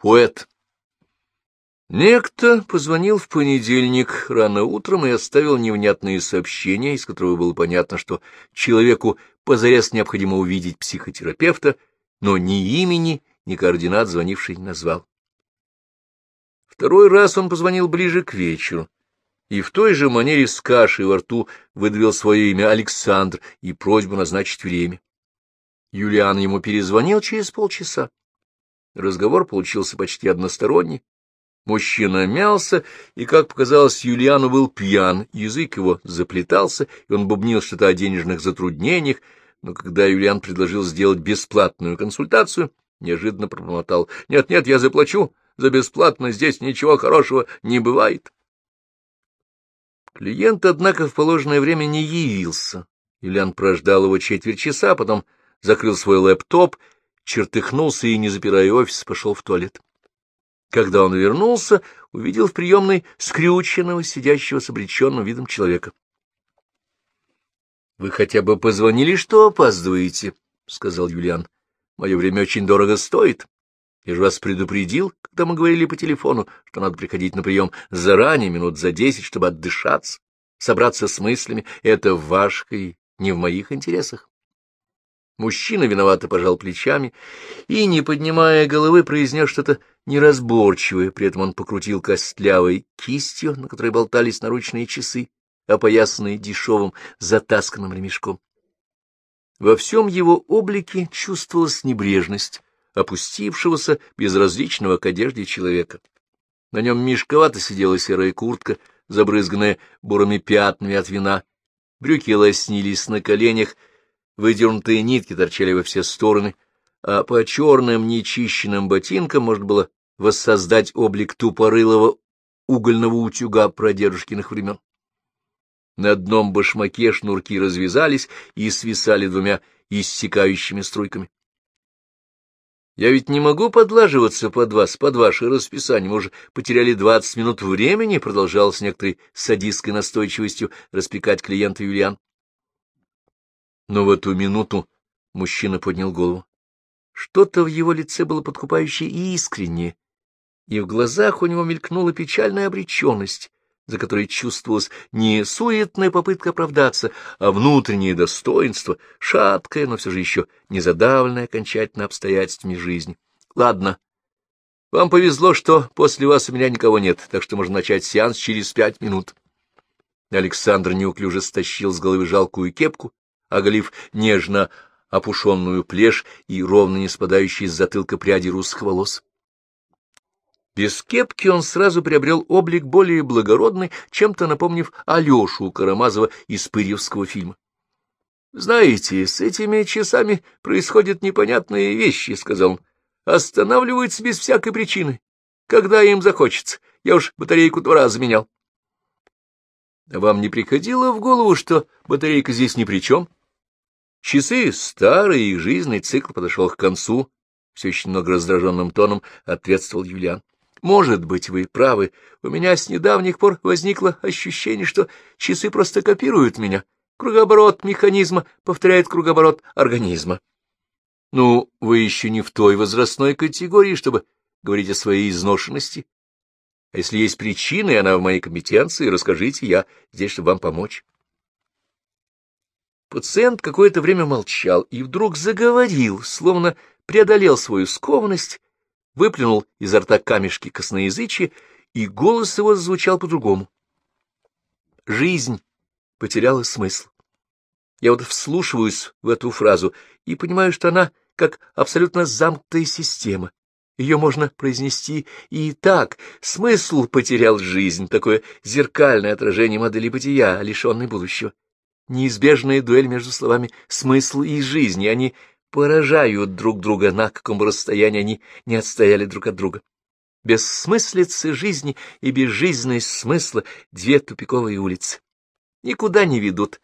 Поэт. Некто позвонил в понедельник рано утром и оставил невнятные сообщения, из которого было понятно, что человеку позарез необходимо увидеть психотерапевта, но ни имени, ни координат звонивший не назвал. Второй раз он позвонил ближе к вечеру, и в той же манере с кашей во рту выдавил свое имя Александр и просьбу назначить время. Юлиан ему перезвонил через полчаса. Разговор получился почти односторонний. Мужчина мялся, и, как показалось, Юлиану был пьян, язык его заплетался, и он бубнил что-то о денежных затруднениях, но когда Юлиан предложил сделать бесплатную консультацию, неожиданно пробормотал «Нет-нет, я заплачу, за бесплатно здесь ничего хорошего не бывает». Клиент, однако, в положенное время не явился. Юлиан прождал его четверть часа, потом закрыл свой лэптоп чертыхнулся и, не запирая офис, пошел в туалет. Когда он вернулся, увидел в приемной скрюченного, сидящего с обреченным видом человека. — Вы хотя бы позвонили, что опаздываете, — сказал Юлиан. — Мое время очень дорого стоит. Я же вас предупредил, когда мы говорили по телефону, что надо приходить на прием заранее, минут за десять, чтобы отдышаться, собраться с мыслями. Это в ваших и не в моих интересах. Мужчина виновато пожал плечами и, не поднимая головы, произнес что-то неразборчивое, при этом он покрутил костлявой кистью, на которой болтались наручные часы, опоясанные дешевым затасканным ремешком. Во всем его облике чувствовалась небрежность опустившегося, безразличного к одежде человека. На нем мешковато сидела серая куртка, забрызганная бурыми пятнами от вина, брюки лоснились на коленях, выдернутые нитки торчали во все стороны, а по черным нечищенным ботинкам можно было воссоздать облик тупорылого угольного утюга прадедушкиных времен. На одном башмаке шнурки развязались и свисали двумя иссякающими струйками. Я ведь не могу подлаживаться под вас, под ваше расписание. Мы уже потеряли двадцать минут времени, — продолжал с некоторой садистской настойчивостью распекать клиента Юлиан. Но в эту минуту мужчина поднял голову. Что-то в его лице было подкупающе и искреннее, и в глазах у него мелькнула печальная обреченность, за которой чувствовалась не суетная попытка оправдаться, а внутреннее достоинство, шаткое, но все же еще не задавленное окончательно обстоятельствами жизни. Ладно, вам повезло, что после вас у меня никого нет, так что можно начать сеанс через пять минут. Александр неуклюже стащил с головы жалкую кепку оголив нежно опушенную плешь и ровно не спадающие с затылка пряди русских волос. Без кепки он сразу приобрел облик более благородный, чем-то напомнив Алешу Карамазова из Пырьевского фильма. — Знаете, с этими часами происходят непонятные вещи, — сказал он. — Останавливаются без всякой причины. Когда им захочется. Я уж батарейку два раза менял. — вам не приходило в голову, что батарейка здесь ни при чем? — Часы старые, их жизненный цикл подошел к концу, все еще немного раздраженным тоном ответствовал Юлиан. Может быть, вы правы. У меня с недавних пор возникло ощущение, что часы просто копируют меня. Кругооборот механизма повторяет кругооборот организма. Ну, вы еще не в той возрастной категории, чтобы говорить о своей изношенности. А если есть причины, и она в моей компетенции, расскажите, я здесь, чтобы вам помочь. Пациент какое-то время молчал и вдруг заговорил, словно преодолел свою скованность, выплюнул изо рта камешки косноязычия, и голос его звучал по-другому. Жизнь потеряла смысл. Я вот вслушиваюсь в эту фразу и понимаю, что она как абсолютно замкнутая система. Ее можно произнести и так. Смысл потерял жизнь, такое зеркальное отражение модели бытия, лишенной будущего неизбежная дуэль между словами «смысл» и «жизнь», и они поражают друг друга, на каком расстоянии они не отстояли друг от друга. Бессмыслица жизни и безжизненность смысла — две тупиковые улицы. Никуда не ведут,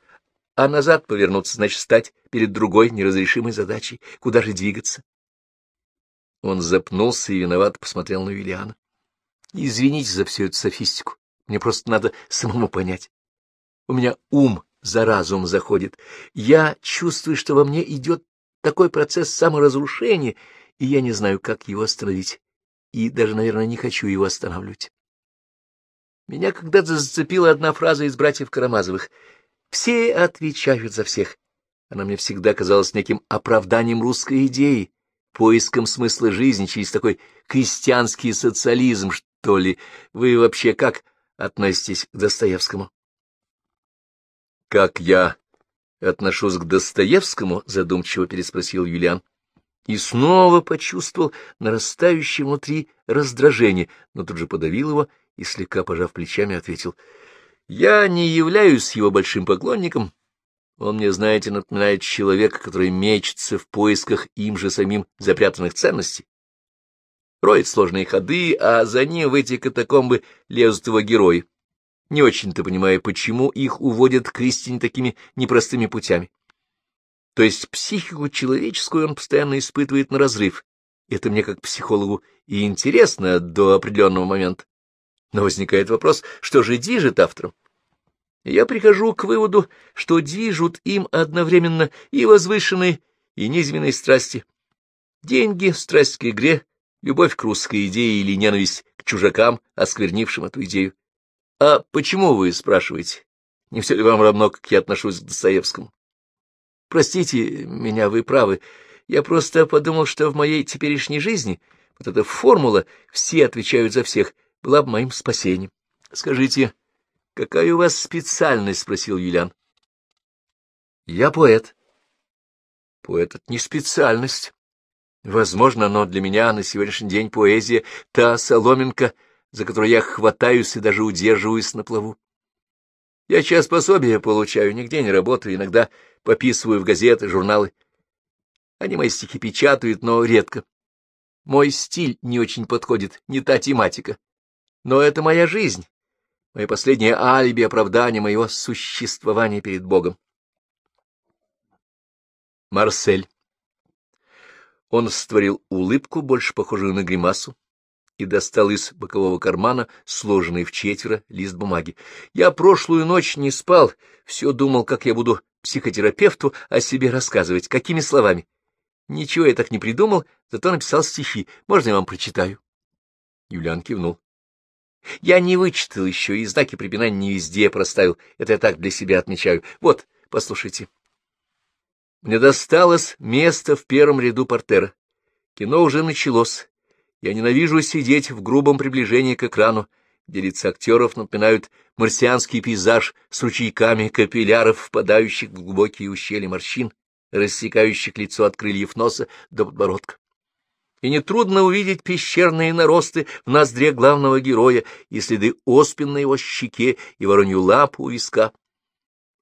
а назад повернуться значит стать перед другой неразрешимой задачей. Куда же двигаться? Он запнулся и виновато посмотрел на Юлиана. — Извините за всю эту софистику. Мне просто надо самому понять. У меня ум за разум заходит. Я чувствую, что во мне идет такой процесс саморазрушения, и я не знаю, как его остановить. и даже, наверное, не хочу его останавливать. Меня когда-то зацепила одна фраза из «Братьев Карамазовых». «Все отвечают за всех». Она мне всегда казалась неким оправданием русской идеи, поиском смысла жизни через такой крестьянский социализм, что ли. Вы вообще как относитесь к Достоевскому? — Как я отношусь к Достоевскому? — задумчиво переспросил Юлиан. И снова почувствовал нарастающее внутри раздражение, но тут же подавил его и, слегка пожав плечами, ответил. — Я не являюсь его большим поклонником. Он мне, знаете, напоминает человека, который мечется в поисках им же самим запрятанных ценностей. Роет сложные ходы, а за ним в эти катакомбы лезут его герои. Не очень-то понимая, почему их уводят к истине такими непростыми путями. То есть психику человеческую он постоянно испытывает на разрыв. Это мне как психологу и интересно до определенного момента. Но возникает вопрос, что же движет автором? Я прихожу к выводу, что движут им одновременно и возвышенные, и низменные страсти. Деньги, страсть к игре, любовь к русской идее или ненависть к чужакам, осквернившим эту идею. А почему вы спрашиваете? Не все ли вам равно, как я отношусь к Достоевскому? Простите меня, вы правы. Я просто подумал, что в моей теперешней жизни вот эта формула «все отвечают за всех» была бы моим спасением. Скажите, какая у вас специальность? — спросил Юлиан. — Я поэт. Поэт — это не специальность. Возможно, но для меня на сегодняшний день поэзия — та соломинка, за которую я хватаюсь и даже удерживаюсь на плаву. Я час пособия получаю, нигде не работаю, иногда пописываю в газеты, журналы. Они мои стихи печатают, но редко. Мой стиль не очень подходит, не та тематика. Но это моя жизнь, мое последнее алиби, оправдание моего существования перед Богом. Марсель. Он створил улыбку, больше похожую на гримасу, и достал из бокового кармана сложенный в четверо лист бумаги. Я прошлую ночь не спал, все думал, как я буду психотерапевту о себе рассказывать, какими словами. Ничего я так не придумал, зато написал стихи. Можно я вам прочитаю? Юлиан кивнул. Я не вычитал еще, и знаки препинания не везде проставил. Это я так для себя отмечаю. Вот, послушайте. Мне досталось место в первом ряду портера. Кино уже началось. Я ненавижу сидеть в грубом приближении к экрану, где лица актеров напоминают марсианский пейзаж с ручейками капилляров, впадающих в глубокие ущелья морщин, рассекающих лицо от крыльев носа до подбородка. И нетрудно увидеть пещерные наросты в ноздре главного героя и следы оспин на его щеке и воронью лапу у виска.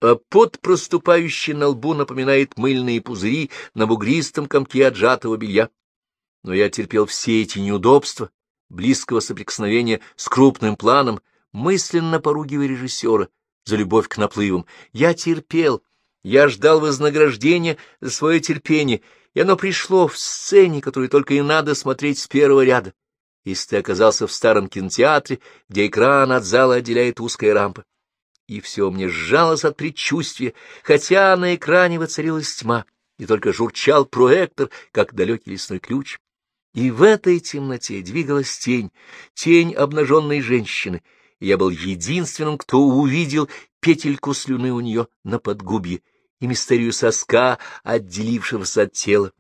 А пот, проступающий на лбу, напоминает мыльные пузыри на бугристом комке отжатого белья но я терпел все эти неудобства, близкого соприкосновения с крупным планом, мысленно поругивая режиссера за любовь к наплывам. Я терпел, я ждал вознаграждения за свое терпение, и оно пришло в сцене, которую только и надо смотреть с первого ряда. Если ты оказался в старом кинотеатре, где экран от зала отделяет узкая рампа. И все мне сжалось от предчувствия, хотя на экране воцарилась тьма, и только журчал проектор, как далекий лесной ключ. И в этой темноте двигалась тень, тень обнаженной женщины, я был единственным, кто увидел петельку слюны у нее на подгубье и мистерию соска, отделившегося от тела.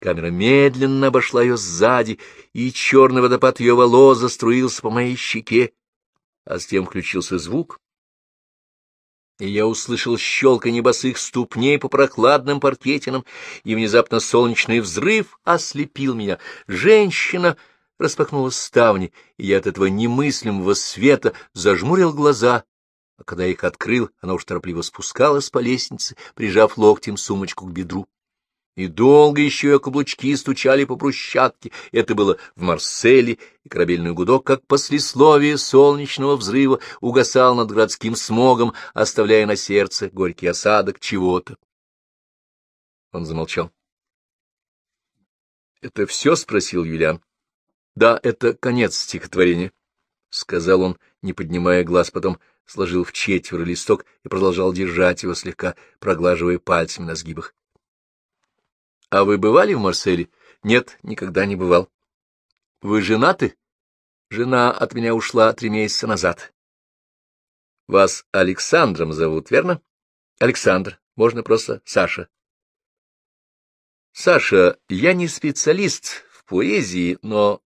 Камера медленно обошла ее сзади, и черный водопад ее волос заструился по моей щеке, а затем включился звук, и я услышал щелканье босых ступней по прокладным паркетинам, и внезапно солнечный взрыв ослепил меня. Женщина распахнула ставни, и я от этого немыслимого света зажмурил глаза, а когда их открыл, она уж торопливо спускалась по лестнице, прижав локтем сумочку к бедру. И долго еще ее каблучки стучали по брусчатке. Это было в Марселе, и корабельный гудок, как послесловие солнечного взрыва, угасал над городским смогом, оставляя на сердце горький осадок чего-то. Он замолчал. — Это все? — спросил Юлиан. — Да, это конец стихотворения, — сказал он, не поднимая глаз, потом сложил в четверо листок и продолжал держать его слегка, проглаживая пальцами на сгибах. — А вы бывали в Марселе? — Нет, никогда не бывал. Вы женаты? Жена от меня ушла три месяца назад. Вас Александром зовут, верно? Александр. Можно просто Саша. Саша, я не специалист в поэзии, но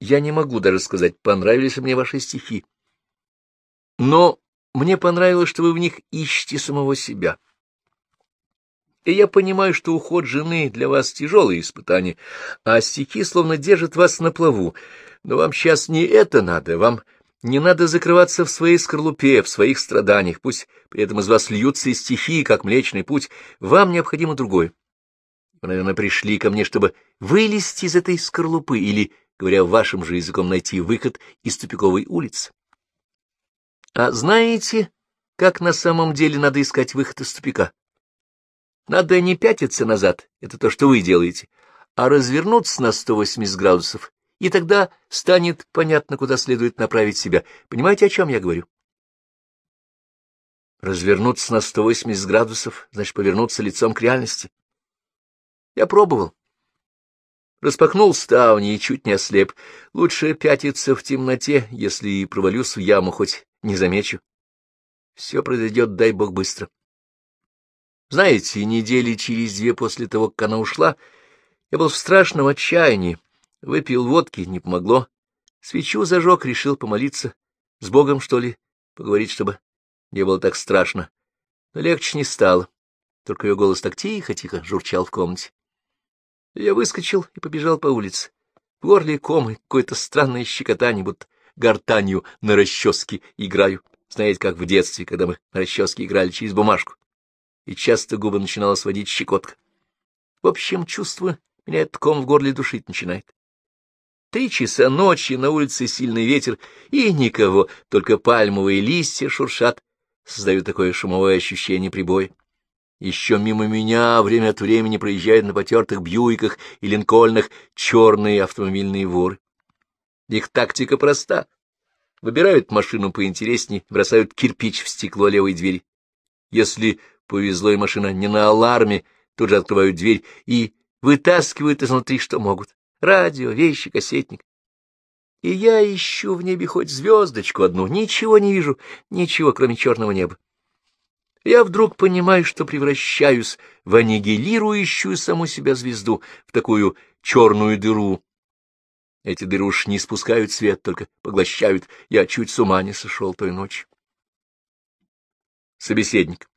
я не могу даже сказать, понравились ли мне ваши стихи. Но мне понравилось, что вы в них ищете самого себя. И я понимаю, что уход жены для вас тяжелое испытание, а стихи словно держат вас на плаву. Но вам сейчас не это надо, вам не надо закрываться в своей скорлупе, в своих страданиях, пусть при этом из вас льются и стихи, как Млечный Путь. Вам необходимо другое. Вы, наверное, пришли ко мне, чтобы вылезти из этой скорлупы или, говоря вашим же языком, найти выход из тупиковой улицы. А знаете, как на самом деле надо искать выход из тупика? Надо не пятиться назад, это то, что вы делаете, а развернуться на 180 градусов, и тогда станет понятно, куда следует направить себя. Понимаете, о чем я говорю? Развернуться на 180 градусов, значит, повернуться лицом к реальности. Я пробовал. Распахнул ставни и чуть не ослеп. Лучше пятиться в темноте, если и провалюсь в яму, хоть не замечу. Все произойдет, дай бог, быстро. Знаете, недели через две после того, как она ушла, я был в страшном отчаянии. Выпил водки, не помогло. Свечу зажег, решил помолиться. С Богом, что ли, поговорить, чтобы не было так страшно. Но легче не стало. Только ее голос так тихо-тихо журчал в комнате. Я выскочил и побежал по улице. В горле комы, какое-то странное щекотание, будто гортанью на расческе играю. Знаете, как в детстве, когда мы на расческе играли через бумажку. И часто губы начинала сводить щекотка. В общем, чувство меня ком в горле душить начинает. Три часа ночи, на улице сильный ветер, и никого, только пальмовые листья шуршат, создают такое шумовое ощущение прибоя. Еще мимо меня время от времени проезжают на потертых бьюиках и линкольнах черные автомобильные воры. Их тактика проста. Выбирают машину поинтереснее, бросают кирпич в стекло левой двери. Если повезло и машина не на аларме, тут же открывают дверь и вытаскивают изнутри, что могут. Радио, вещи, кассетник. И я ищу в небе хоть звездочку одну, ничего не вижу, ничего, кроме черного неба. Я вдруг понимаю, что превращаюсь в аннигилирующую саму себя звезду, в такую черную дыру, эти дыры уж не спускают свет, только поглощают. Я чуть с ума не сошел той ночью. Собеседник.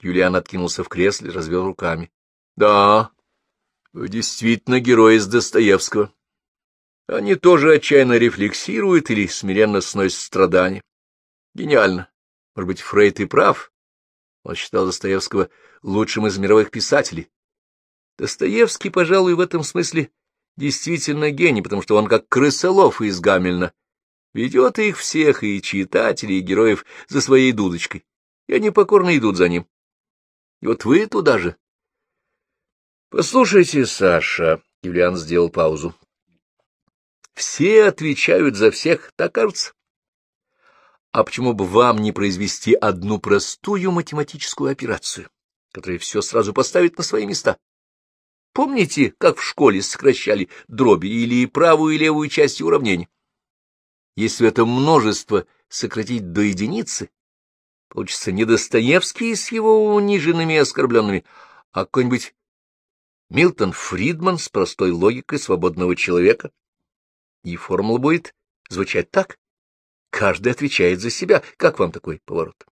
Юлиан откинулся в кресле, развел руками. — Да, вы действительно герой из Достоевского. Они тоже отчаянно рефлексируют или смиренно сносят страдания. Гениально. Может быть, Фрейд и прав? Он считал Достоевского лучшим из мировых писателей. Достоевский, пожалуй, в этом смысле действительно гений, потому что он как крысолов из Гамельна. Ведет их всех, и читателей, и героев, за своей дудочкой, и они покорно идут за ним. И вот вы туда же. Послушайте, Саша, — Юлиан сделал паузу. Все отвечают за всех, так кажется. А почему бы вам не произвести одну простую математическую операцию, которая все сразу поставит на свои места? Помните, как в школе сокращали дроби или правую и левую части уравнений? Если это множество сократить до единицы, получится не Достоевский с его униженными и оскорбленными, а какой-нибудь Милтон Фридман с простой логикой свободного человека. И формула будет звучать так. Каждый отвечает за себя. Как вам такой поворот?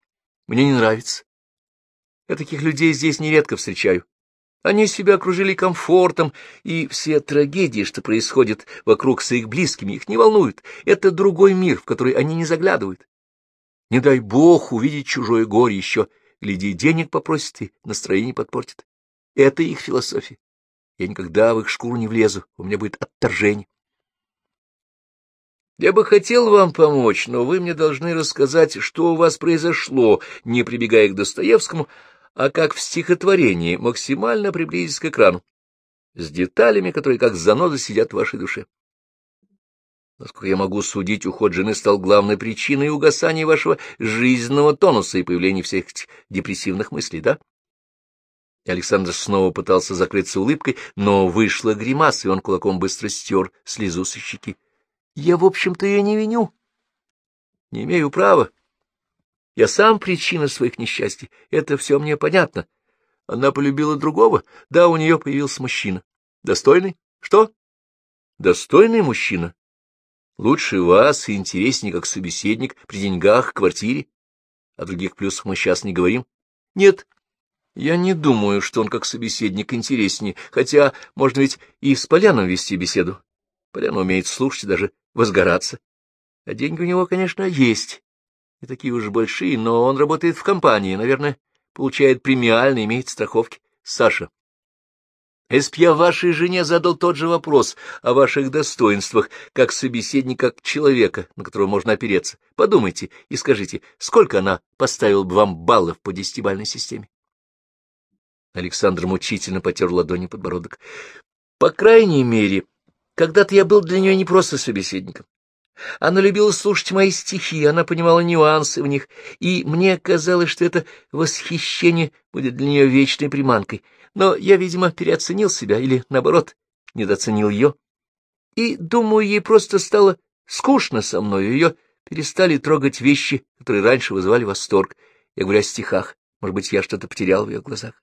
Мне не нравится. Я таких людей здесь нередко встречаю. Они себя окружили комфортом, и все трагедии, что происходят вокруг с их близкими, их не волнуют. Это другой мир, в который они не заглядывают. Не дай бог увидеть чужое горе еще, гляди, денег попросит и настроение подпортит. Это их философия. Я никогда в их шкуру не влезу, у меня будет отторжение. Я бы хотел вам помочь, но вы мне должны рассказать, что у вас произошло, не прибегая к Достоевскому, а как в стихотворении максимально приблизить к экрану, с деталями, которые как занозы сидят в вашей душе. Насколько я могу судить, уход жены стал главной причиной угасания вашего жизненного тонуса и появления всех депрессивных мыслей, да? Александр снова пытался закрыться улыбкой, но вышла гримаса, и он кулаком быстро стер слезу со щеки. — Я, в общем-то, ее не виню. Не имею права. Я сам причина своих несчастий. Это все мне понятно. Она полюбила другого. Да, у нее появился мужчина. Достойный? Что? Достойный мужчина. Лучше вас и интереснее как собеседник при деньгах, квартире. О других плюсах мы сейчас не говорим. Нет, я не думаю, что он как собеседник интереснее, хотя можно ведь и с Поляном вести беседу. Полян умеет слушать и даже возгораться. А деньги у него, конечно, есть. Не такие уж большие, но он работает в компании, наверное, получает премиально, имеет страховки. Саша, если я вашей жене задал тот же вопрос о ваших достоинствах, как собеседник, как человека, на которого можно опереться, подумайте и скажите, сколько она поставила бы вам баллов по десятибальной системе? Александр мучительно потер ладони подбородок. По крайней мере, когда-то я был для нее не просто собеседником. Она любила слушать мои стихи, она понимала нюансы в них, и мне казалось, что это восхищение будет для нее вечной приманкой. Но я, видимо, переоценил себя или, наоборот, недооценил ее. И, думаю, ей просто стало скучно со мной, ее перестали трогать вещи, которые раньше вызывали восторг. Я говорю о стихах. Может быть, я что-то потерял в ее глазах.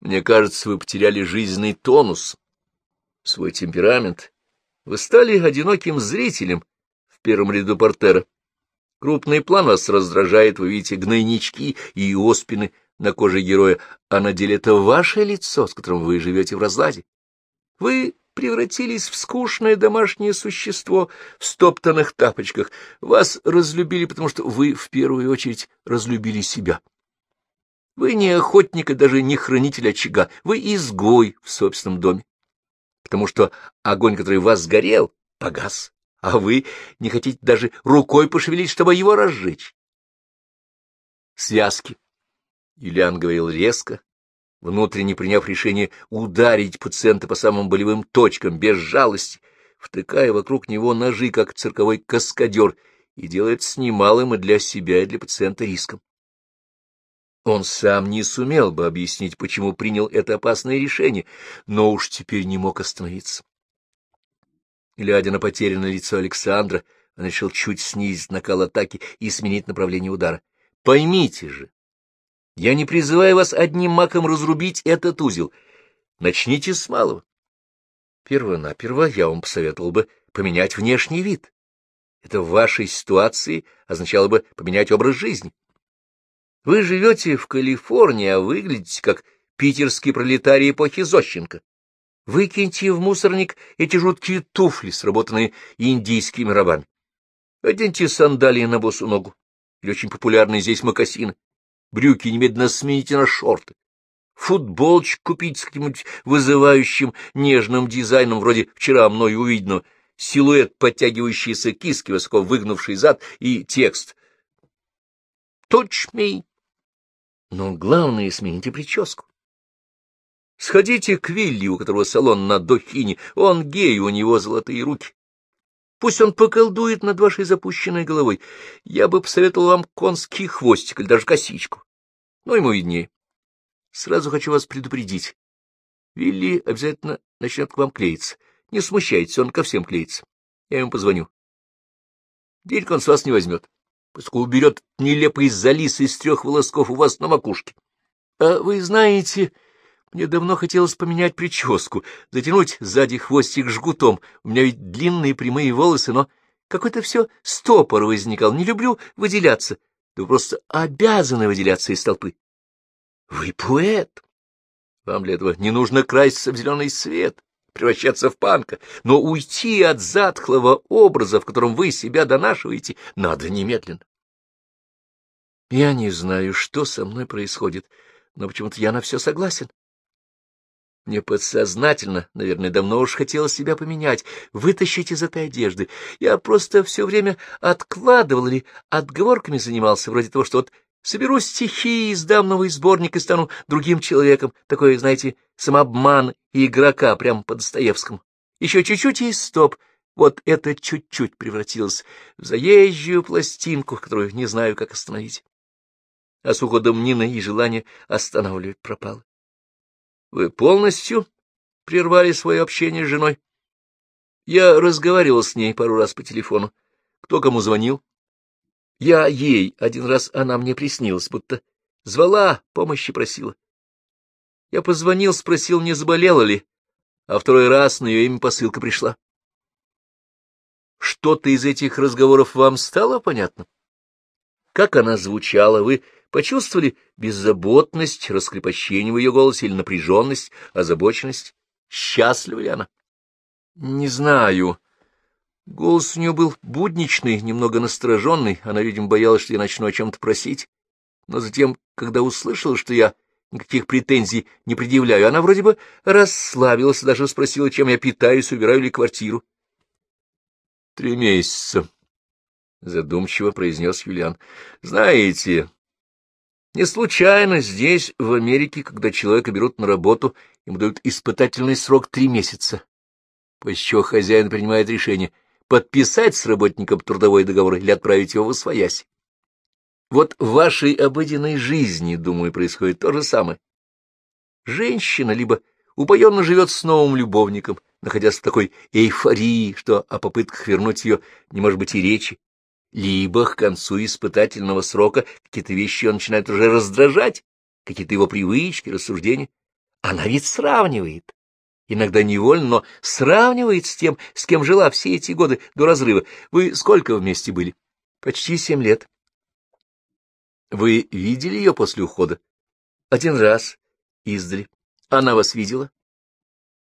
Мне кажется, вы потеряли жизненный тонус, свой темперамент, вы стали одиноким зрителем в первом ряду портера. Крупный план вас раздражает, вы видите гнойнички и оспины на коже героя, а на деле это ваше лицо, с которым вы живете в разладе. Вы превратились в скучное домашнее существо в стоптанных тапочках. Вас разлюбили, потому что вы в первую очередь разлюбили себя. Вы не охотник и даже не хранитель очага, вы изгой в собственном доме потому что огонь, который вас сгорел, погас, а вы не хотите даже рукой пошевелить, чтобы его разжечь. Связки. Юлиан говорил резко, внутренне приняв решение ударить пациента по самым болевым точкам, без жалости, втыкая вокруг него ножи, как цирковой каскадер, и делает с немалым и для себя, и для пациента риском. Он сам не сумел бы объяснить, почему принял это опасное решение, но уж теперь не мог остановиться. Глядя на потерянное лицо Александра, он решил чуть снизить накал атаки и сменить направление удара. Поймите же, я не призываю вас одним маком разрубить этот узел. Начните с малого. Первонаперво я вам посоветовал бы поменять внешний вид. Это в вашей ситуации означало бы поменять образ жизни. Вы живете в Калифорнии, а выглядите как питерский пролетарий эпохи Зощенко. Выкиньте в мусорник эти жуткие туфли, сработанные индийскими рабами. Оденьте сандалии на босу ногу, или очень популярные здесь мокасины. Брюки немедленно смените на шорты. Футболочку купить с каким-нибудь вызывающим нежным дизайном, вроде вчера мной увиденного, силуэт, подтягивающийся киски, высоко выгнувший зад, и текст «Touch me!» Но главное, смените прическу. Сходите к Вилли, у которого салон на Дохине. Он гей, у него золотые руки. Пусть он поколдует над вашей запущенной головой. Я бы посоветовал вам конский хвостик или даже косичку. Но ему виднее. Сразу хочу вас предупредить. Вилли обязательно начнет к вам клеиться. Не смущайтесь, он ко всем клеится. Я ему позвоню. Денег он с вас не возьмет поскольку уберет нелепый залис из трех волосков у вас на макушке. А вы знаете, мне давно хотелось поменять прическу, затянуть сзади хвостик жгутом. У меня ведь длинные прямые волосы, но какой-то все стопор возникал. Не люблю выделяться. Вы просто обязаны выделяться из толпы. Вы поэт. Вам для этого не нужно краситься в зеленый свет превращаться в панка, но уйти от затхлого образа, в котором вы себя донашиваете, надо немедленно. Я не знаю, что со мной происходит, но почему-то я на все согласен. Мне подсознательно, наверное, давно уж хотелось себя поменять, вытащить из этой одежды. Я просто все время откладывал или отговорками занимался, вроде того, что вот Соберу стихи, издам новый сборник и стану другим человеком. Такой, знаете, самообман и игрока, прямо по Достоевскому. Еще чуть-чуть и стоп. Вот это чуть-чуть превратилось в заезжую пластинку, которую не знаю, как остановить. а с уходом Нины и желание останавливать пропало. Вы полностью прервали свое общение с женой? Я разговаривал с ней пару раз по телефону. Кто кому звонил? Я ей. Один раз она мне приснилась, будто звала, помощи просила. Я позвонил, спросил, не заболела ли, а второй раз на ее имя посылка пришла. Что-то из этих разговоров вам стало понятно? Как она звучала, вы почувствовали беззаботность, раскрепощение в ее голосе или напряженность, озабоченность? Счастлива ли она? Не знаю. Голос у нее был будничный, немного настороженный. Она, видимо, боялась, что я начну о чем-то просить. Но затем, когда услышала, что я никаких претензий не предъявляю, она вроде бы расслабилась, даже спросила, чем я питаюсь, убираю ли квартиру. — Три месяца, — задумчиво произнес Юлиан. — Знаете, не случайно здесь, в Америке, когда человека берут на работу, ему дают испытательный срок три месяца после чего хозяин принимает решение подписать с работником трудовой договор или отправить его в освоясь. Вот в вашей обыденной жизни, думаю, происходит то же самое. Женщина либо упоенно живет с новым любовником, находясь в такой эйфории, что о попытках вернуть ее не может быть и речи, либо к концу испытательного срока какие-то вещи он начинает уже раздражать, какие-то его привычки, рассуждения. Она ведь сравнивает иногда невольно, но сравнивает с тем, с кем жила все эти годы до разрыва. Вы сколько вместе были? Почти семь лет. Вы видели ее после ухода? Один раз. Издали. Она вас видела?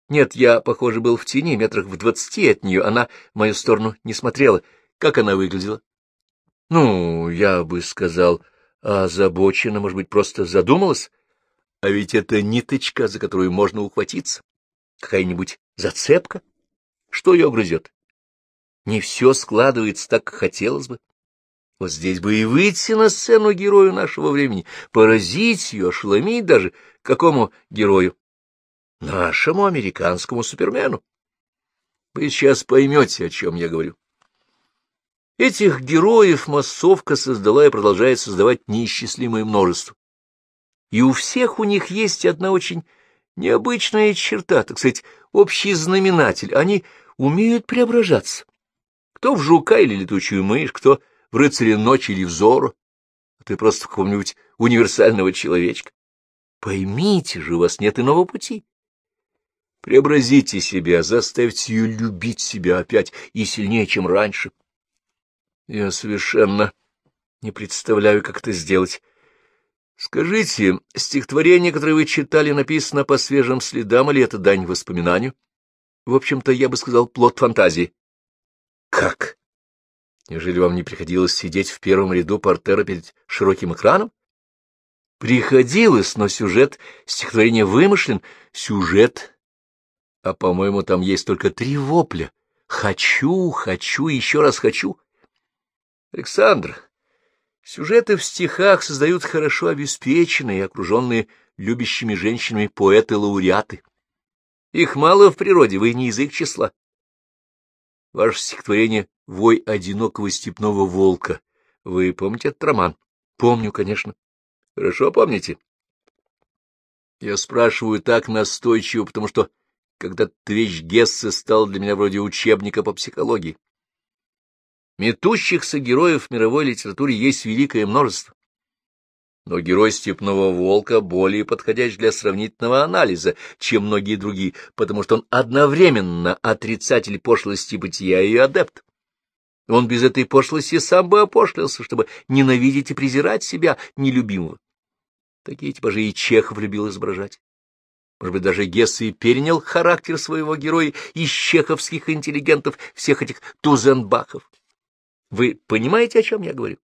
Нет, я, похоже, был в тени, метрах в двадцати от нее. Она в мою сторону не смотрела. Как она выглядела? Ну, я бы сказал, озабочена, может быть, просто задумалась. А ведь это ниточка, за которую можно ухватиться. Какая-нибудь зацепка? Что ее грызет? Не все складывается так, как хотелось бы. Вот здесь бы и выйти на сцену герою нашего времени, поразить ее, ошеломить даже. Какому герою? Нашему американскому супермену. Вы сейчас поймете, о чем я говорю. Этих героев массовка создала и продолжает создавать неисчислимое множество. И у всех у них есть одна очень Необычная черта, так сказать, общий знаменатель. Они умеют преображаться. Кто в жука или летучую мышь, кто в рыцаре ночи или взору, а ты просто какого-нибудь универсального человечка. Поймите же, у вас нет иного пути. Преобразите себя, заставьте ее любить себя опять и сильнее, чем раньше. Я совершенно не представляю, как это сделать. Скажите, стихотворение, которое вы читали, написано по свежим следам, или это дань воспоминанию? В общем-то, я бы сказал, плод фантазии. Как? Неужели вам не приходилось сидеть в первом ряду портера перед широким экраном? Приходилось, но сюжет стихотворения вымышлен. Сюжет, а, по-моему, там есть только три вопля. Хочу, хочу, еще раз хочу. Александр, Сюжеты в стихах создают хорошо обеспеченные и окруженные любящими женщинами поэты-лауреаты. Их мало в природе, вы не из их числа. Ваше стихотворение «Вой одинокого степного волка». Вы помните этот роман? Помню, конечно. Хорошо помните? Я спрашиваю так настойчиво, потому что когда-то вещь Гессе стал для меня вроде учебника по психологии. Метущихся героев мировой литературе есть великое множество. Но герой «Степного волка» более подходящ для сравнительного анализа, чем многие другие, потому что он одновременно отрицатель пошлости бытия и адепт. Он без этой пошлости сам бы опошлился, чтобы ненавидеть и презирать себя, нелюбимого. Такие типажи и Чехов любил изображать. Может быть, даже Гессе и перенял характер своего героя из чеховских интеллигентов, всех этих Тузенбахов. Вы понимаете, о чем я говорю?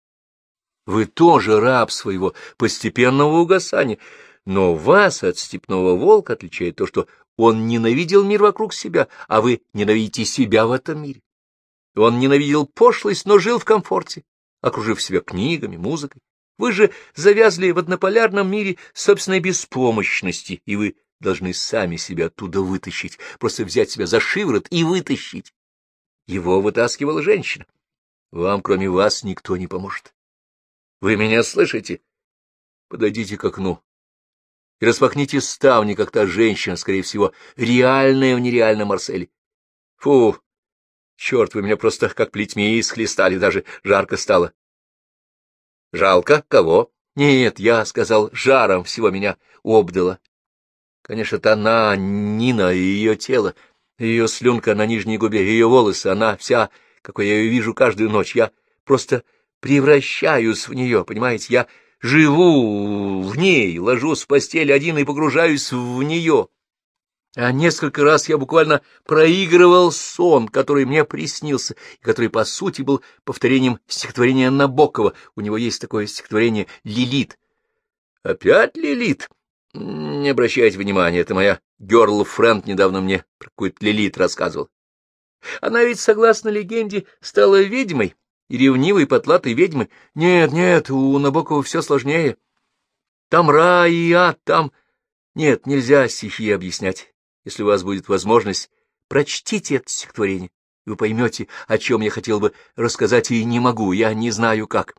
Вы тоже раб своего постепенного угасания, но вас от степного волка отличает то, что он ненавидел мир вокруг себя, а вы ненавидите себя в этом мире. Он ненавидел пошлость, но жил в комфорте, окружив себя книгами, музыкой. Вы же завязли в однополярном мире собственной беспомощности, и вы должны сами себя оттуда вытащить, просто взять себя за шиворот и вытащить. Его вытаскивала женщина. Вам, кроме вас, никто не поможет. Вы меня слышите? подойдите к окну и распахните ставни, как та женщина, скорее всего, реальная в нереальном Марселе. Фу, черт, вы меня просто как плетьми исхлестали, даже жарко стало. Жалко? Кого? Нет, я сказал, жаром всего меня обдало. Конечно, это она, Нина, и ее тело, ее слюнка на нижней губе, ее волосы, она вся, какой я ее вижу каждую ночь. Я просто превращаюсь в нее, понимаете? Я живу в ней, ложусь в постель один и погружаюсь в нее. А несколько раз я буквально проигрывал сон, который мне приснился, и который, по сути, был повторением стихотворения Набокова. У него есть такое стихотворение «Лилит». «Опять Лилит?» Не обращайте внимания, это моя герл-френд недавно мне про какую-то Лилит рассказывал. Она ведь, согласно легенде, стала ведьмой, и ревнивой потлатой ведьмы. Нет, нет, у Набокова все сложнее. Там рай и ад, там... Нет, нельзя стихи объяснять. Если у вас будет возможность, прочтите это стихотворение. Вы поймете, о чем я хотел бы рассказать, и не могу, я не знаю как.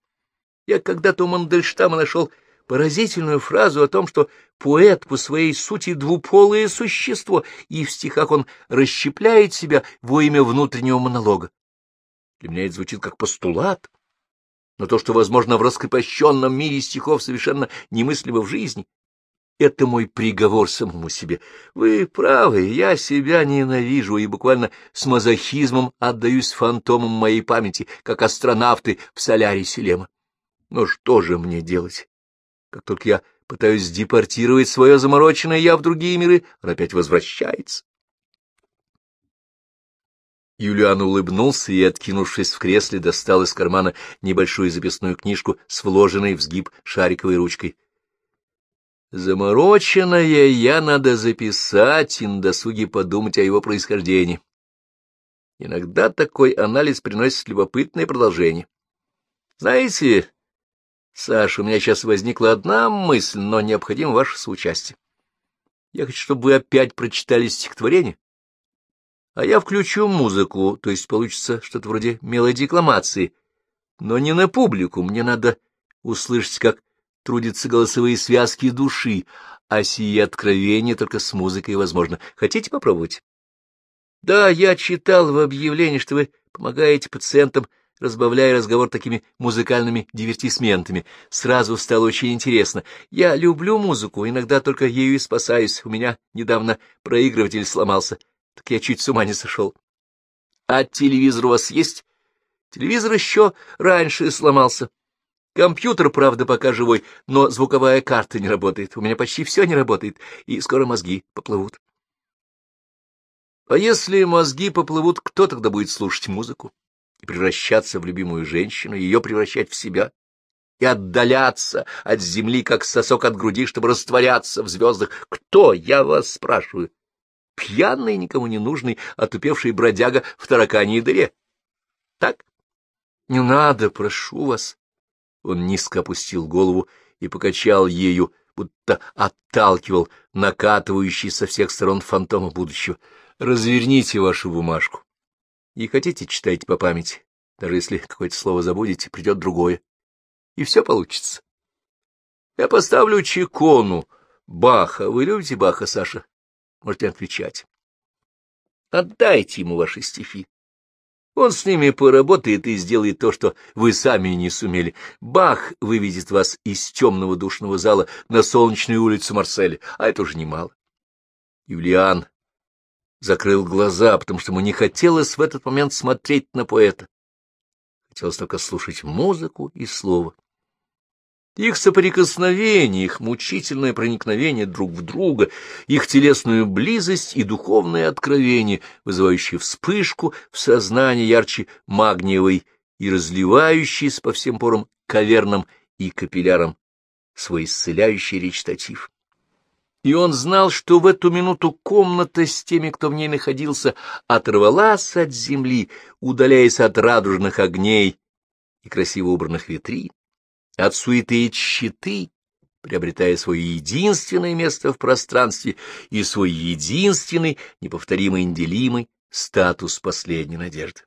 Я когда-то у Мандельштама нашел поразительную фразу о том, что поэт по своей сути двуполое существо, и в стихах он расщепляет себя во имя внутреннего монолога. Для меня это звучит как постулат, но то, что возможно в раскрепощенном мире стихов, совершенно немыслимо в жизни. Это мой приговор самому себе. Вы правы, я себя ненавижу и буквально с мазохизмом отдаюсь фантомам моей памяти, как астронавты в соляре Селема. Но что же мне делать? Как только я пытаюсь депортировать свое замороченное я в другие миры, он опять возвращается. Юлиан улыбнулся и, откинувшись в кресле, достал из кармана небольшую записную книжку с вложенной в сгиб шариковой ручкой. Замороченное я надо записать и на досуге подумать о его происхождении. Иногда такой анализ приносит любопытное продолжение. Знаете, Саша, у меня сейчас возникла одна мысль, но необходимо ваше соучастие. Я хочу, чтобы вы опять прочитали стихотворение, а я включу музыку, то есть получится что-то вроде мелодикламации, но не на публику, мне надо услышать, как трудятся голосовые связки души, а сие откровение только с музыкой возможно. Хотите попробовать? Да, я читал в объявлении, что вы помогаете пациентам, разбавляя разговор такими музыкальными дивертисментами. Сразу стало очень интересно. Я люблю музыку, иногда только ею и спасаюсь. У меня недавно проигрыватель сломался, так я чуть с ума не сошел. А телевизор у вас есть? Телевизор еще раньше сломался. Компьютер, правда, пока живой, но звуковая карта не работает. У меня почти все не работает, и скоро мозги поплывут. А если мозги поплывут, кто тогда будет слушать музыку и превращаться в любимую женщину, ее превращать в себя и отдаляться от земли, как сосок от груди, чтобы растворяться в звездах? Кто, я вас спрашиваю? Пьяный, никому не нужный, отупевший бродяга в тараканьей дыре. Так? Не надо, прошу вас. Он низко опустил голову и покачал ею, будто отталкивал накатывающий со всех сторон фантома будущего. Разверните вашу бумажку. И хотите, читайте по памяти. Даже если какое-то слово забудете, придет другое. И все получится. Я поставлю чекону Баха. Вы любите Баха, Саша? Можете отвечать. Отдайте ему ваши стихи. Он с ними поработает и сделает то, что вы сами не сумели. Бах выведет вас из темного душного зала на солнечную улицу Марселя, а это уже немало. Юлиан закрыл глаза, потому что ему не хотелось в этот момент смотреть на поэта. Хотелось только слушать музыку и слово. Их соприкосновение, их мучительное проникновение друг в друга, их телесную близость и духовное откровение, вызывающие вспышку в сознании ярче магниевой и разливающиеся по всем порам кавернам и капиллярам свой исцеляющий речитатив. И он знал, что в эту минуту комната с теми, кто в ней находился, оторвалась от земли, удаляясь от радужных огней и красиво убранных витрин от суеты и щиты, приобретая свое единственное место в пространстве и свой единственный, неповторимый, неделимый статус последней надежды.